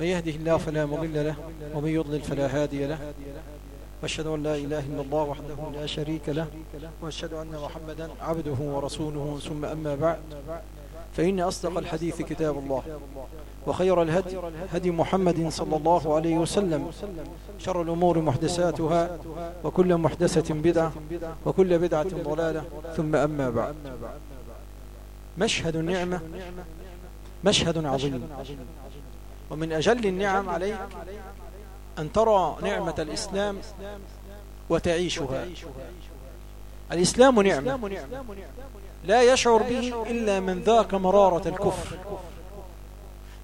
من يهده الله فلا مضل له ومن يضلل فلا هادي له. وأشهد أن لا إله إلا الله وحده لا شريك له وأشهد أن محمدا عبده ورسوله. ثم أما بعد فإن أصدق الحديث كتاب الله وخير الهدي هدي محمد صلى الله عليه وسلم. شر الأمور محدثاتها وكل محدثة بدعة وكل بدعة ضلالة. ثم أما بعد مشهد النعمة مشهد عظيم. ومن أجل النعم عليك أن ترى نعمة الإسلام وتعيشها. الإسلام نعمة لا يشعر به إلا من ذاك مرارة الكفر.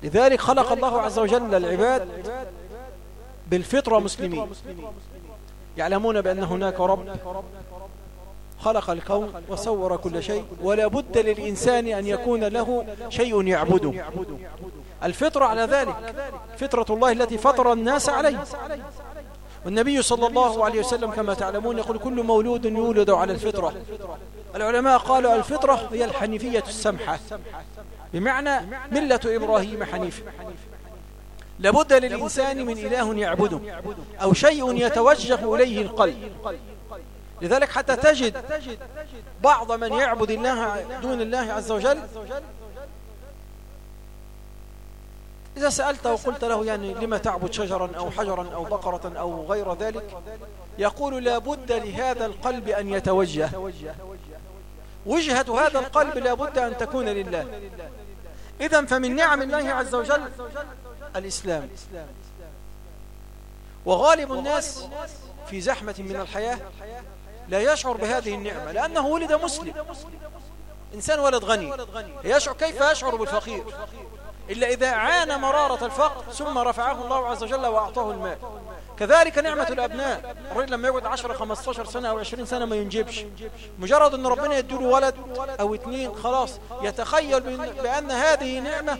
لذلك خلق الله عز وجل العباد بالفطرة مسلمين. يعلمون بأن هناك رب خلق الكون وصور كل شيء ولا بد للإنسان أن يكون له شيء يعبده. الفطرة على ذلك فطرة الله التي فطر الناس عليه. والنبي صلى الله عليه وسلم كما تعلمون يقول كل مولود يولد على الفطرة. العلماء قالوا الفطرة هي الحنيفية السمحة. بمعنى ملة إبراهيم حنيف. لابد للإنسان من إله يعبده أو شيء يتوجه إليه القلب. لذلك حتى تجد بعض من يعبد الله دون الله عز وجل. إذا سألته وقلت له يعني لما تعبد شجرا أو حجرا أو بقرة أو غير ذلك يقول لابد لهذا القلب أن يتوجه. وجهة هذا القلب لابد أن تكون لله. إذا فمن نعم الله عز وجل الإسلام. وغالب الناس في زحمة من الحياة لا يشعر بهذه النعمة لأنه ولد مسلم. إنسان ولد غني. يشعر كيف يشعر بالفقير؟ إلا إذا عانى مرارة الفقر ثم رفعه الله عز وجل وأعطاه المال. كذلك نعمة الأبناء. الرجل لما يقعد 10 15 سنة أو 20 سنة ما ينجبش. مجرد أن ربنا يديله ولد أو اثنين خلاص يتخيل بأن هذه نعمة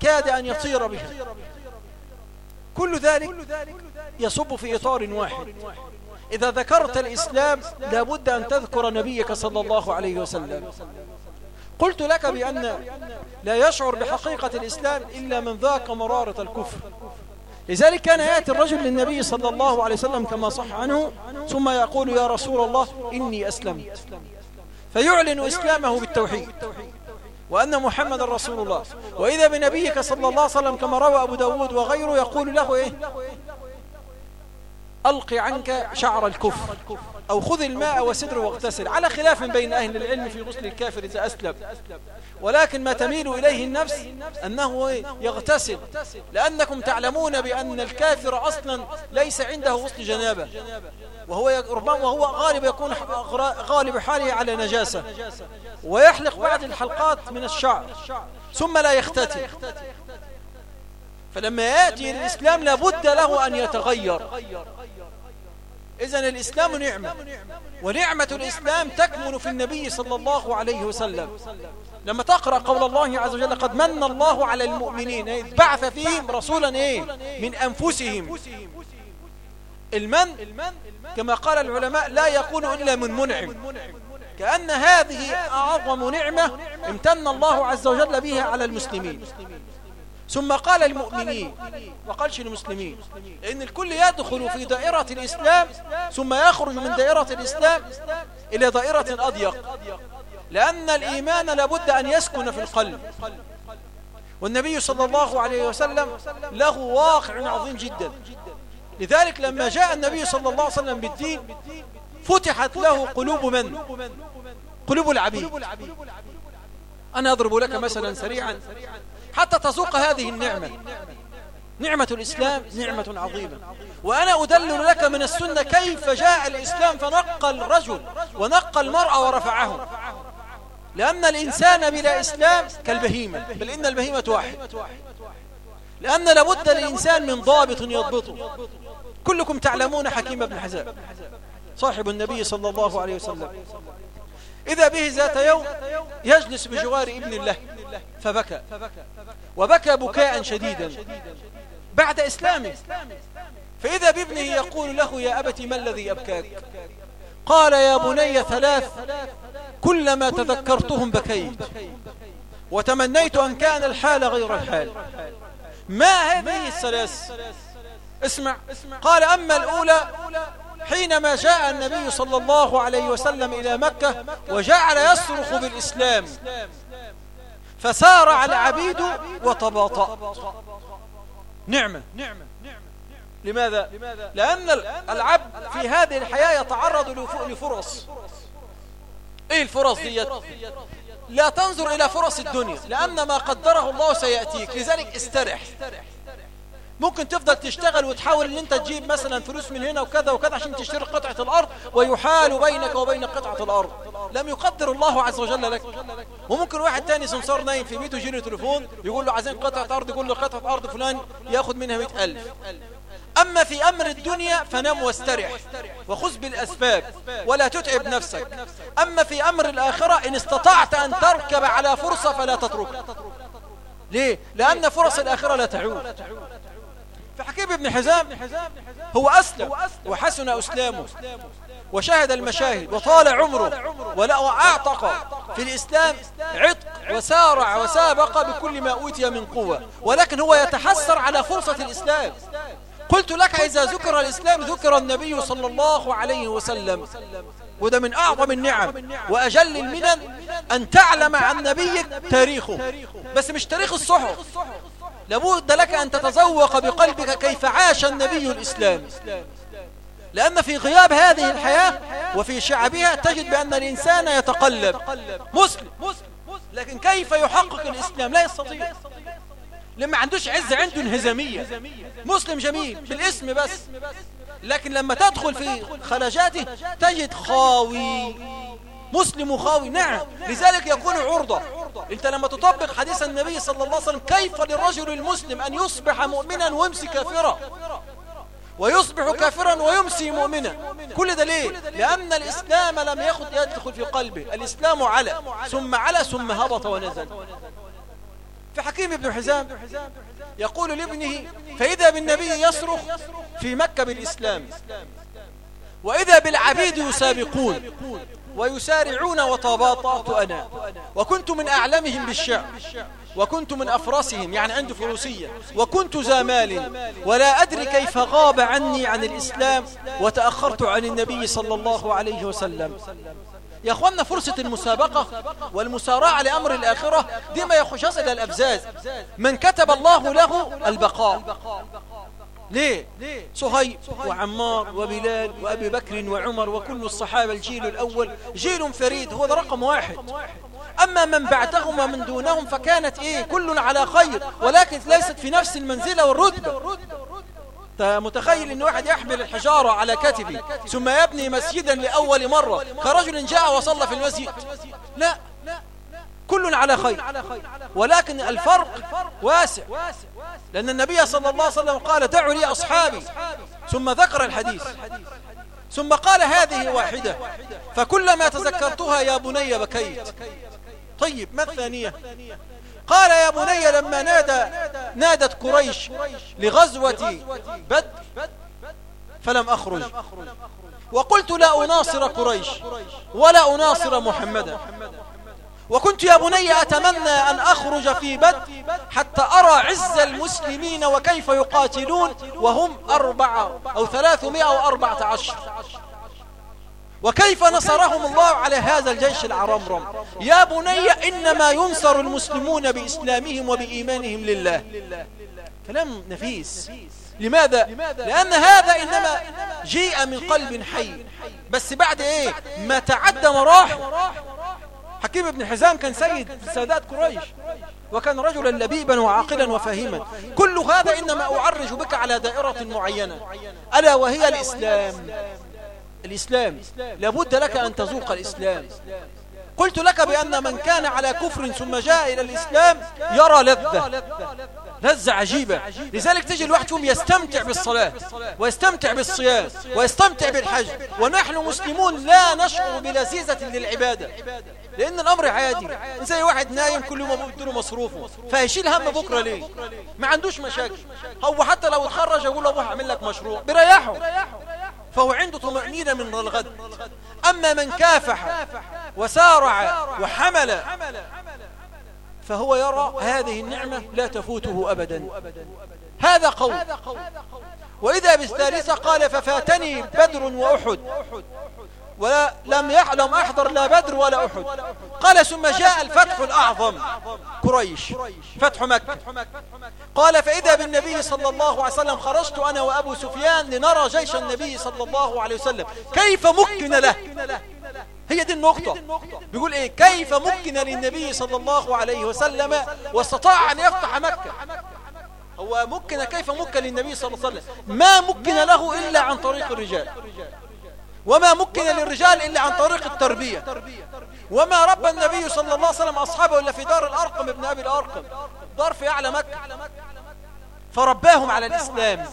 كاد أن يطير بها. كل ذلك يصب في إطار واحد. إذا ذكرت الإسلام لابد أن تذكر نبيك صلى الله عليه وسلم. قلت لك بأن لا يشعر بحقيقة الإسلام إلا من ذاك مرارة الكفر. لذلك كان يأتي الرجل للنبي صلى الله عليه وسلم كما صح عنه ثم يقول يا رسول الله إني أسلمت. فيعلن إسلامه بالتوحيد وأن محمد رسول الله. وإذا بنبيك صلى الله عليه وسلم كما روى أبو داود وغيره يقول له إيه؟ ألق عنك شعر الكفر. أو خذ الماء وسدر واغتسل. على خلاف بين أهل العلم في غسل الكافر إذا أسلم. ولكن ما تميل إليه النفس أنه يغتسل. لأنكم تعلمون بأن الكافر أصلا ليس عنده غسل جنابة. وهو ربما وهو غالب يكون غالب حاله على نجاسة. ويحلق بعض الحلقات من الشعر. ثم لا يختتل فلما يأتي الإسلام لابد له أن يتغير. إذن الإسلام نعمة ونعمة الإسلام تكمن في النبي صلى الله عليه وسلم. لما تقرأ قول الله عز وجل قد من الله على المؤمنين بعث فيهم رسولا إيه؟ من أنفسهم. المن كما قال العلماء لا يكون إلا من منعم. كأن هذه أعظم نعمة امتن الله عز وجل بها على المسلمين. ثم قال المؤمنين وقالش المسلمين؟ لأن الكل يدخل في دائرة الإسلام ثم يخرج من دائرة الإسلام إلى دائرة أضيق لأن الإيمان لابد أن يسكن في القلب. والنبي صلى الله عليه وسلم له واقع عظيم جدا. لذلك لما جاء النبي صلى الله عليه وسلم بالدين فتحت له قلوب من؟ قلوب العبيد. أنا أضرب لك مثلا سريعا. حتى تذوق هذه النعمة. نعمة الإسلام نعمة عظيمة. وأنا أدلل لك من السنة كيف جاء الإسلام فنقى الرجل ونقى المرأة ورفعه. لأن الإنسان بلا إسلام كالبهيمة. بل إن البهيمة واحد. لأن لابد للإنسان من ضابط يضبطه. كلكم تعلمون حكيم بن حزام صاحب النبي صلى الله عليه وسلم. إذا به ذات يوم يجلس بجوار ابن الله. فبكى. وبكى بكاء شديدا. بعد إسلامه. فإذا بابنه يقول له يا أبت ما الذي أبكاك؟ قال يا بني ثلاث. كلما تذكرتهم بكيت. وتمنيت أن كان الحال غير الحال. ما هذه الثلاث؟ اسمع. قال أما الأولى حينما جاء النبي صلى الله عليه وسلم إلى مكة وجعل يصرخ بالإسلام. فسارع العبيد وتباطأ. نعمة. لماذا؟ لأن العبد في هذه الحياة يتعرض لفرص. إيه الفرص ديت؟ لا تنظر إلى فرص الدنيا لأن ما قدره الله سيأتيك لذلك استرح. ممكن تفضل تشتغل وتحاول إن أنت تجيب مثلا فلوس من هنا وكذا وكذا عشان تشتري قطعة الأرض ويحال بينك وبين قطعة الأرض. لم يقدر الله عز وجل لك. وممكن واحد تاني سمسار نايم في بيته له تليفون يقول له عايزين قطعة أرض يقول له قطعة أرض فلان ياخد منها مئة ألف. أما في أمر الدنيا فنم واسترح وخذ بالأسباب ولا تتعب نفسك. أما في أمر الآخرة إن استطعت أن تركب على فرصة فلا تترك. ليه؟ لأن فرص الآخرة لا تعود. فحكيم ابن حزام. هو أسلم وحسن أسلامه وشاهد المشاهد وطال عمره ولا وأعتق في الإسلام عتق وسارع وسابق بكل ما أوتي من قوة ولكن هو يتحسر على فرصة الإسلام. قلت لك إذا ذكر الإسلام ذكر النبي صلى الله عليه وسلم وده من أعظم النعم وأجل المنن أن تعلم عن نبيك تاريخه بس مش تاريخ الصحف. لابد لك أن تتذوق بقلبك كيف عاش النبي الإسلام. لأن في غياب هذه الحياة وفي شعبها تجد بأن الإنسان يتقلب. مسلم. لكن كيف يحقق الإسلام؟ لا يستطيع. لما عندوش عز عنده انهزامية. مسلم جميل بالاسم بس. لكن لما تدخل في خلاجاته تجد خاوي مسلم خاوي نعم. لذلك يكون عرضة. انت لما تطبق حديث النبي صلى الله عليه وسلم كيف للرجل المسلم أن يصبح مؤمنا ويمسي كافرا؟ ويصبح كافرا ويمسي مؤمنا. كل ده ليه؟ لأن الإسلام لم يخد يدخل في قلبه. الإسلام على. ثم على ثم هبط ونزل. فحكيم بن حزام يقول لابنه فإذا بالنبي يصرخ في مكة بالإسلام وإذا بالعبيد يسابقون. ويسارعون وتباطأت أنا. وكنت من أعلمهم بالشعر. وكنت من أفرسهم يعني عندي فروسية. وكنت ذا مال. ولا أدري كيف غاب عني عن الإسلام وتأخرت عن النبي صلى الله عليه وسلم. يا أخوانا فرصة المسابقة والمسارعة لأمر الآخرة دي ما يخش إلى الأبزاز من كتب الله له البقاء. ليه؟ صهيب وعمار وبلال وأبي بكر وعمر وكل الصحابة الجيل الأول. جيل فريد هو رقم واحد. أما من بعدهم ومن دونهم فكانت إيه؟ كل على خير ولكن ليست في نفس المنزلة والرتبة. متخيل إن واحد يحمل الحجارة على كتفه ثم يبني مسجدا لأول مرة كرجل جاء وصلى في المسجد؟ لا. كل على خير. ولكن الفرق واسع. لأن النبي صلى الله عليه وسلم قال دعوا لي أصحابي. ثم ذكر الحديث. ثم قال هذه واحدة فكلما تذكرتها يا بني بكيت. طيب ما الثانية؟ قال يا بني لما نادى نادت قريش لغزوة بدر فلم أخرج. وقلت لا أناصر قريش ولا أناصر محمدا. وكنت يا بني أتمنى أن أخرج في بدر حتى أرى عز المسلمين وكيف يقاتلون وهم أربعة أو ثلاثمائة وأربعة عشر. وكيف نصرهم الله على هذا الجيش العرمرم. يا بني إنما ينصر المسلمون بإسلامهم وبإيمانهم لله. كلام نفيس. لماذا؟ لأن هذا إنما جيء من قلب حي. بس بعد إيه؟ ما تعدى مراحل. حكيم بن حزام كان سيد سادات قريش وكان رجلا لبيبا وعاقلا وفاهما كل هذا إنما أعرج بك على دائرة معينة. ألا وهي الإسلام؟ الإسلام. لابد لك أن تذوق الإسلام. قلت لك بأن من كان على كفر ثم جاء إلى الإسلام يرى لذة. لذة عجيبة. لذلك تجي الواحد فيهم يستمتع بالصلاة ويستمتع بالصيام ويستمتع بالحج. ونحن مسلمون لا نشعر بلذيذة للعبادة. لأن الأمر عادي. زي واحد نايم كل يوم له مصروفه. فهيشيل هم بكرة ليه؟ ما عندوش مشاكل. هو حتى لو اتخرج يقول له هعمل لك مشروع. بريحه فهو عنده طمأنينة من الغد. أما من كافح وسارع وحمل فهو يرى هذه النعمة لا تفوته أبدا. هذا قول. وإذا بالثالثة قال ففاتني بدر وأحد. ولم يعلم أحضر لا بدر ولا أحد. قال ثم جاء الفتح الأعظم قريش. فتح مكة. قال فإذا بالنبي صلى الله عليه وسلم خرجت أنا وأبو سفيان لنرى جيش النبي صلى الله عليه وسلم. كيف مكن له؟ هي دي النقطة. بيقول إيه؟ كيف مكن للنبي صلى الله عليه وسلم واستطاع أن يفتح مكة؟ هو مكن كيف مكن للنبي صلى الله عليه وسلم؟ ما مكن له إلا عن طريق الرجال. وما مكن للرجال إلا عن طريق التربية. وما ربى النبي صلى الله عليه وسلم أصحابه إلا في دار الأرقم ابن أبي الأرقم. دار في أعلى مكة. فرباهم على الإسلام.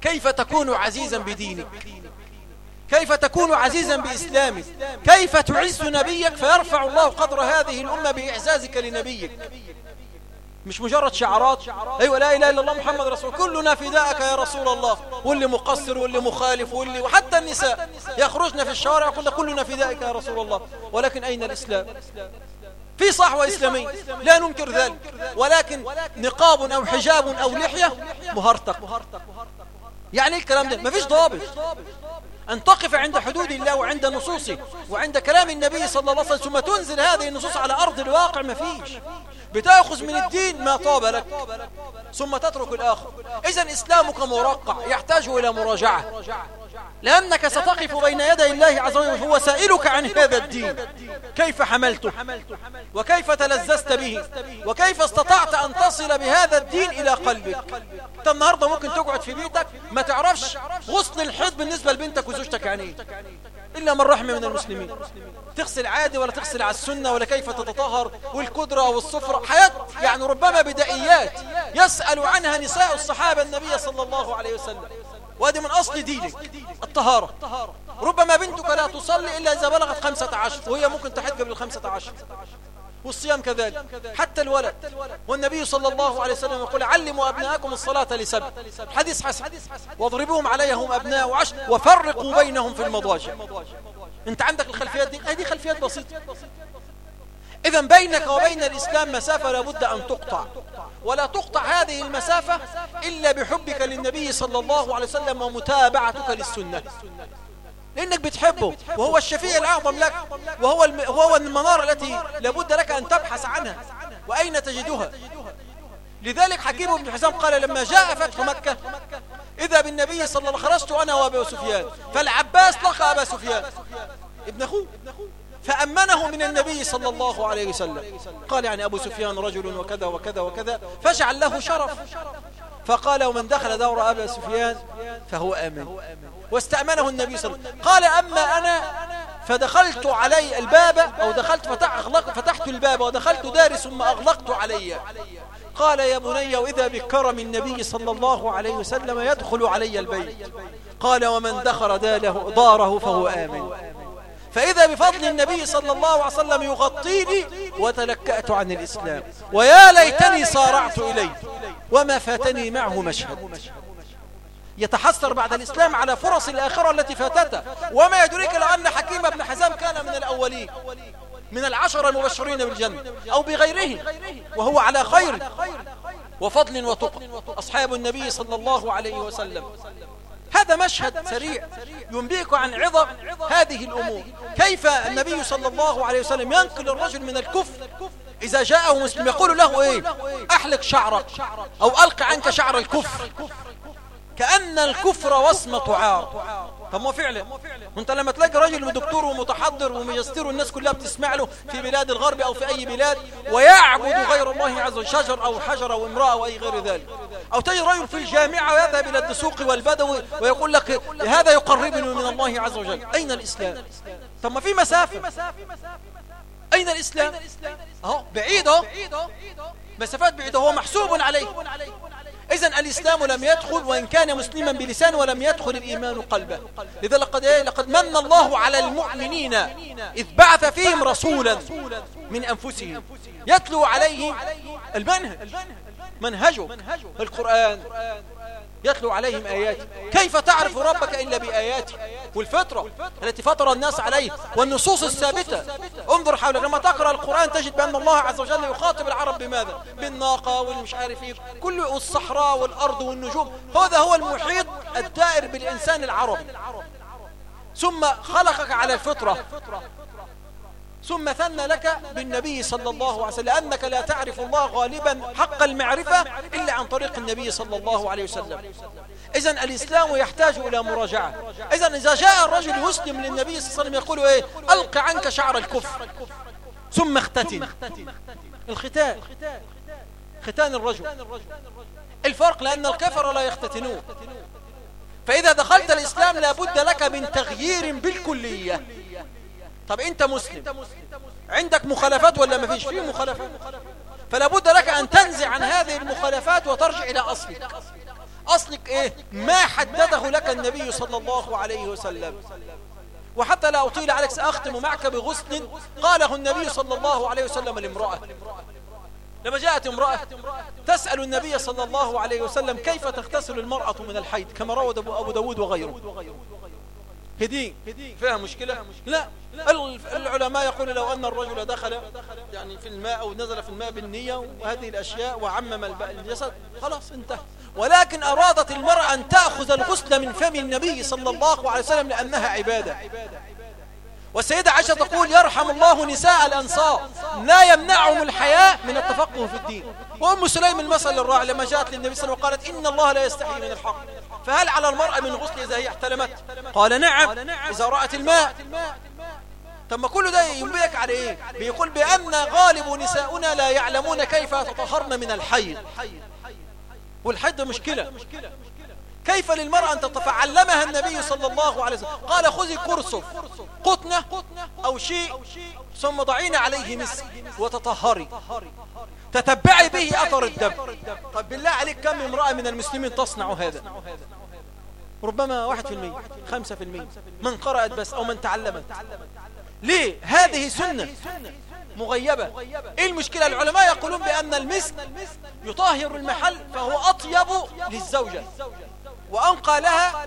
كيف تكون عزيزا بدينك؟ كيف تكون عزيزا بإسلامك؟ كيف تعز نبيك فيرفع الله قدر هذه الأمة بإعزازك لنبيك؟ مش مجرد شعارات. أيوة لا إله إلا الله محمد رسول كلنا فداءك يا رسول الله. واللي مقصر واللي مخالف واللي وحتى النساء. يخرجن في الشوارع يقول كلنا فداءك يا رسول الله. ولكن أين الإسلام؟ في صحوة إسلامية. لا ننكر ذلك. ولكن نقاب أو حجاب أو لحية مهرتق. يعني الكلام ده مفيش ضابط أن تقف عند حدود الله وعند نصوصه وعند كلام النبي صلى الله عليه وسلم ثم تنزل هذه النصوص على أرض الواقع مفيش بتأخذ من الدين ما طاب لك ثم تترك الآخر. إذا إسلامك مرقع يحتاج إلى مراجعة. لأنك ستقف بين يدي الله عز وجل وهو سائلك عن هذا الدين. كيف حملته؟ وكيف تلذذت به؟ وكيف استطعت أن تصل بهذا الدين إلى قلبك؟ أنت النهاردة ممكن تقعد في بيتك ما تعرفش غسل الحيض بالنسبة لبنتك وزوجتك يعني إيه. إلا من رحم من المسلمين. تغسل عادي ولا تغسل على السنة ولا كيف تتطهر والكدرة والصفرة حياة يعني ربما بدائيات. يسأل عنها نساء الصحابة النبي صلى الله عليه وسلم. وهذه من أصل دينك الطهارة. ربما بنتك لا تصلي إلا إذا بلغت خمسة عشر وهي ممكن تحج قبل الخمسة عشر. والصيام كذلك. حتى الولد. والنبي صلى الله عليه وسلم يقول علموا أبناءكم الصلاة لسبع. حديث حسن. واضربوهم عليها هم أبناء وعشر وفرقوا بينهم في المضاجع. أنت عندك الخلفيات دي؟ هذه خلفيات بسيطة. إذا بينك وبين الإسلام مسافة لابد أن تقطع. ولا تقطع هذه المسافة إلا بحبك للنبي صلى الله عليه وسلم ومتابعتك للسنة. لأنك بتحبه وهو الشفيع الأعظم لك وهو وهو المنارة التي لابد لك أن تبحث عنها. وأين تجدها؟ لذلك حكيم بن حزام قال لما جاء فتح مكة إذا بالنبي صلى الله عليه وسلم خرجت أنا وأبي سفيان فالعباس لقى أبا سفيان ابن أخوه. فأمنه من النبي صلى الله عليه وسلم. قال يعني أبو سفيان رجل وكذا وكذا وكذا فاجعل له شرف. فقال ومن دخل دور أبا سفيان فهو آمن. واستأمنه النبي صلى الله عليه وسلم. قال أما أنا فدخلت علي الباب أو دخلت فتحت الباب ودخلت داري ثم أغلقت علي. قال يا بني وإذا بكرم النبي صلى الله عليه وسلم يدخل علي البيت. قال ومن دخل داره فهو آمن. فإذا بفضل النبي صلى الله عليه وسلم يغطيني وتلكأت عن الإسلام. ويا ليتني صارعت إليه وما فاتني معه مشهد. يتحسر بعد الإسلام على فرص الآخرة التي فاتته. وما يدريك لو أن حكيم بن حزام كان من الأولين من العشر المبشرين بالجنة أو بغيره وهو على خير وفضل وتقى. أصحاب النبي صلى الله عليه وسلم. هذا مشهد سريع ينبيك عن عظم هذه الأمور. كيف النبي صلى الله عليه وسلم ينقل الرجل من الكفر؟ إذا جاءه مسلم يقول له إيه؟ أحلق شعرك أو ألق عنك شعر الكفر. كأن الكفر وصمة عار. طب ما فعلا وانت لما تلاقي راجل دكتور ومتحضر وميستر والناس كلها بتسمع له في بلاد الغرب أو في أي بلاد ويعبد غير الله عز وجل شجر أو حجر أو امرأة أو أي غير ذلك. أو تجد رجل في الجامعة ويذهب إلى الدسوق والبدوي ويقول لك هذا يقربني من الله عز وجل. أين الإسلام؟ طب ما في مسافة. أين الإسلام؟ أهو بعيد أهو. مسافات بعيدة هو محسوب عليه. إذا الإسلام لم يدخل وإن كان مسلما بلسان ولم يدخل الإيمان قلبه لذا لقد, إيه؟ لقد من الله على المؤمنين إذ بعث فيهم رسولا من أنفسهم. يتلو عليهم المنهج. منهجه. القرآن. يتلو عليهم آياته كيف تعرف ربك إلا بآياته والفطرة. التي فطر الناس عليه والنصوص الثابتة. انظر حولك لما تقرأ القرآن تجد بأن الله عز وجل يخاطب العرب بماذا؟ بالناقة والمش عارف إيه. كل الصحراء والأرض والنجوم. هذا هو المحيط الدائر بالإنسان العربي. ثم خلقك على الفطرة. ثم ثنى لك بالنبي صلى الله عليه وسلم لأنك لا تعرف الله غالبا حق المعرفة إلا عن طريق النبي صلى الله عليه وسلم. إذا الإسلام يحتاج إلى مراجعة. إذا إذا جاء الرجل يسلم للنبي صلى الله عليه وسلم يقول إيه ألق عنك شعر الكفر. ثم اختتن. الختان. ختان الرجل. الفرق لأن الكفر لا يختتنون. فإذا دخلت الإسلام لابد لك من تغيير بالكلية. طب أنت مسلم. عندك مخالفات ولا ما فيش؟ فيه مخالفات. فلا بد لك أن تنزع عن هذه المخالفات وترجع إلى أصلك. أصلك إيه؟ ما حدده لك النبي صلى الله عليه وسلم. وحتى لا أطيل عليك سأختم معك بغسل قاله النبي صلى الله عليه وسلم لامرأة. لما جاءت امرأة تسأل النبي صلى الله عليه وسلم كيف تغتسل المرأة من الحيض؟ كما روى أبو داود وغيره. هدي فيها مشكلة؟ لا. العلماء يقول لو أن الرجل دخل يعني في الماء أو نزل في الماء بالنية وهذه الأشياء وعمم الجسد خلاص انتهى. ولكن أرادت المرأة أن تأخذ الغسل من فم النبي صلى الله عليه وسلم لأنها عبادة. والسيدة عائشة تقول يرحم الله نساء الأنصار. لا يمنعهم الحياء من التفقه في الدين. وأم سليم المثل الراعي لما جاءت للنبي صلى الله عليه وسلم وقالت إن الله لا يستحي من الحق. فهل على المرأة من غسل إذا هي احتلمت؟ قال نعم. إذا رأت الماء. ثم كل ده ينبيك على إيه؟ بيقول بأن غالب نساؤنا لا يعلمون كيف تطهرن من الحيض والحيض مشكلة. كيف للمرأة أن تتفعلمها النبي صلى الله عليه وسلم. قال خذي كرسف قطنة أو شيء ثم ضعين عليه مسك وتطهري. تتبعي به أثر الدم. طب بالله عليك كم امرأة من المسلمين تصنع هذا؟ ربما واحد في المية خمسة في المية. من قرأت بس أو من تعلمت. ليه؟ هذه سنة. مغيبة. إيه المشكلة؟ العلماء يقولون بأن المسك يطهر المحل فهو أطيب للزوجة. وأنقى لها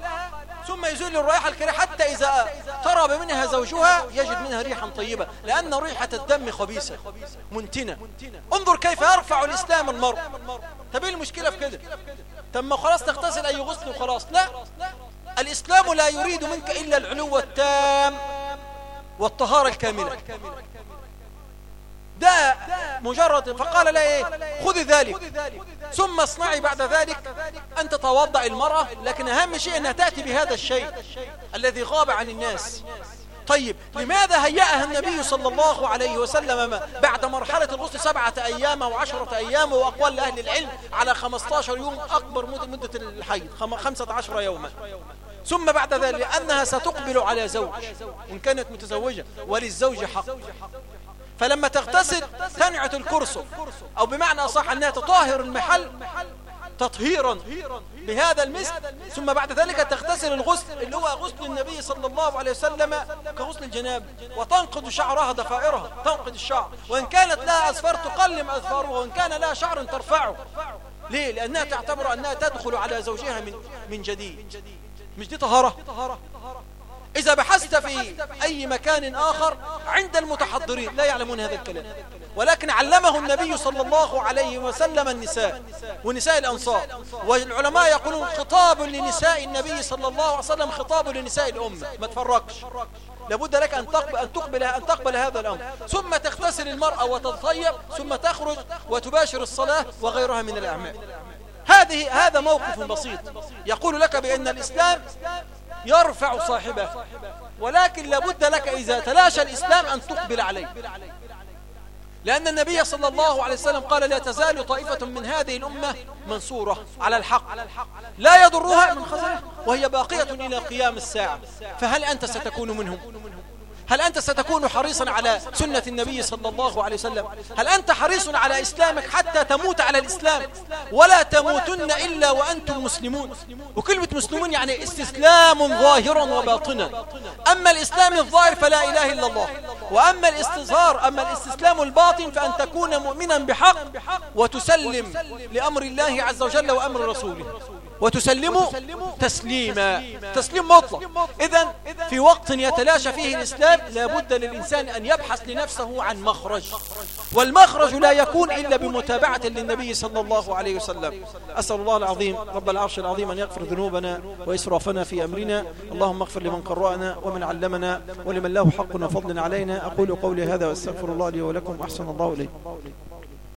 ثم يزول الرائحة الكريهة حتى إذا طرب منها زوجها يجد منها ريحا طيبة لأن ريحة الدم خبيثة منتنة. انظر كيف يرفع الإسلام المرء. طب إيه المشكلة في كده؟ تم خلاص تغتسل أي غسل وخلاص. لا الإسلام لا يريد منك إلا العلو التام والطهارة الكاملة. ده مجرد فقال لا إيه خذي ذلك. ثم اصنعي بعد ذلك أن تتوضع المرأة لكن أهم شيء أنها تأتي بهذا الشيء الذي غاب عن الناس. طيب لماذا هيأها النبي صلى الله عليه وسلم بعد مرحلة الغسل سبعة أيام أو عشرة أيام وأقوال أهل العلم على 15 يوم أكبر مدة الحيض 15 يوما. ثم بعد ذلك لأنها ستقبل على زوج إن كانت متزوجة وللزوج حق. فلما تغتسل تنعت الكرسف أو بمعنى أصح أنها تطهر المحل تطهيرا بهذا المسك. ثم بعد ذلك تغتسل الغسل اللي هو غسل النبي صلى الله عليه وسلم كغسل الجناب. وتنقض شعرها ضفائرها تنقض الشعر. وإن كانت لها أسفار تقلم أسفارها وإن كان لها شعر ترفعه. ليه؟ لأنها تعتبر أنها تدخل على زوجها من, من جديد. مش دي طهارة؟ إذا بحثت في أي مكان آخر عند المتحضرين لا يعلمون هذا الكلام. ولكن علمه النبي صلى الله عليه وسلم النساء ونساء الأنصار. والعلماء يقولون خطاب لنساء النبي صلى الله عليه وسلم خطاب لنساء الأمة. ما تفرقش. لابد لك أن تقبل, أن تقبل, أن تقبل هذا الأمر. ثم تغتسل المرأة وتتطيب ثم تخرج وتباشر الصلاة وغيرها من الأعمال. هذه هذا موقف بسيط. يقول لك بأن الإسلام يرفع صاحبه. ولكن لابد لك إذا تلاشى الإسلام أن تقبل عليه. لأن النبي صلى الله عليه وسلم قال لا تزال طائفة من هذه الأمة منصورة على الحق. لا يضرها من خزنة وهي باقية إلى قيام الساعة. فهل أنت ستكون منهم؟ هل أنت ستكون حريصا على سنة النبي صلى الله عليه وسلم؟ هل أنت حريص على إسلامك حتى تموت على الإسلام ولا تموتن إلا وأنتم مسلمون؟ وكلمة مسلمون يعني استسلام ظاهرا وباطنا. أما الإسلام الظاهر فلا إله إلا الله. وأما الاستظهار أما الاستسلام الباطن فأن تكون مؤمنا بحق وتسلم لأمر الله عز وجل وأمر رسوله. وتسلموا تسليما تسليم مطلق. إذا في وقت يتلاشى فيه الإسلام لابد للإنسان أن يبحث لنفسه عن مخرج. والمخرج لا يكون إلا بمتابعة للنبي صلى الله عليه وسلم. أسأل الله العظيم رب العرش العظيم أن يغفر ذنوبنا وإسرافنا في أمرنا. اللهم اغفر لمن قرأنا ومن علمنا ولمن له حق وفضل علينا. أقول قولي هذا وأستغفر الله لي ولكم أحسن الله إليكم